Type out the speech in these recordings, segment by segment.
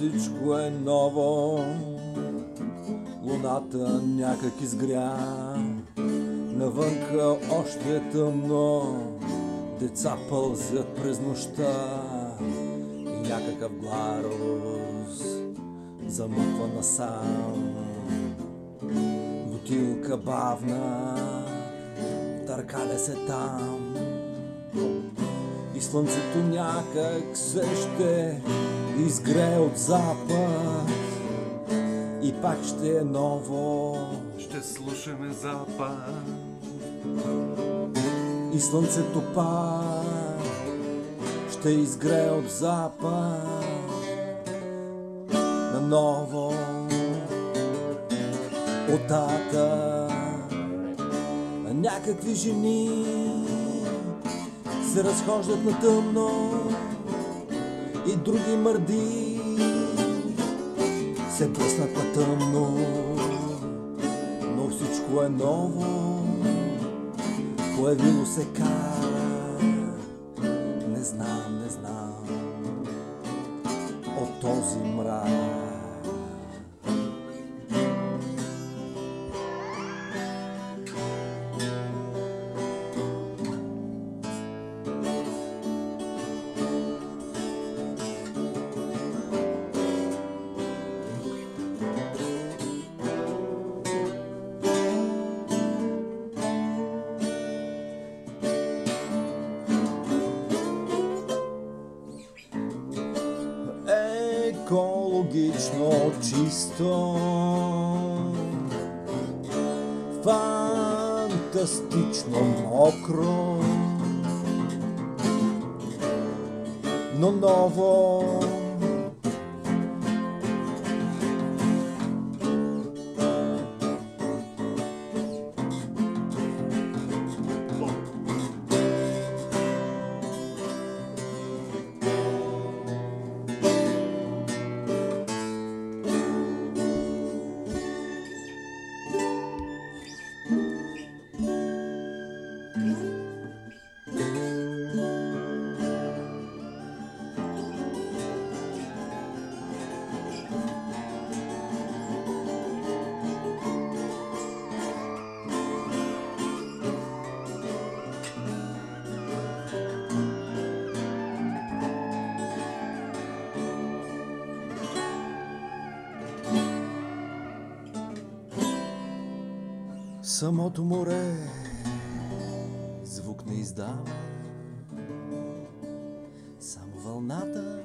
всичко е ново. Луната някак изгря, навънка още е тъмно. Деца пълзят през нощта и някакъв гларус замъква насам. Бутилка бавна, търкаля се там. И слънцето някак се ще изгрее от запад. И пак ще е ново. Ще слушаме запад. И слънцето пак ще изгрее от запад. Наново от тата. Някакви жени се разхождат на тъмно и други мърди. Се блъснат на тъмно, но всичко е ново, появило се как, не знам, не знам, от този мрак. Екологично чисто. Фантастично мокро, но ново. Самото море. Звук не издава, само вълната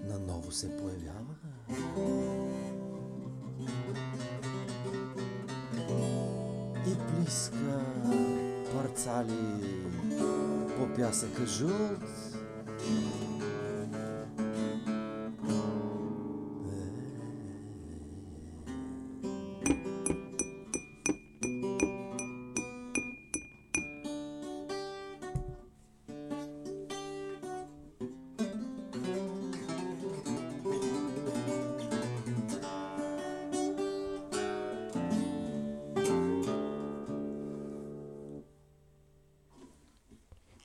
наново се появява. И плиска парцали по пясъка жълт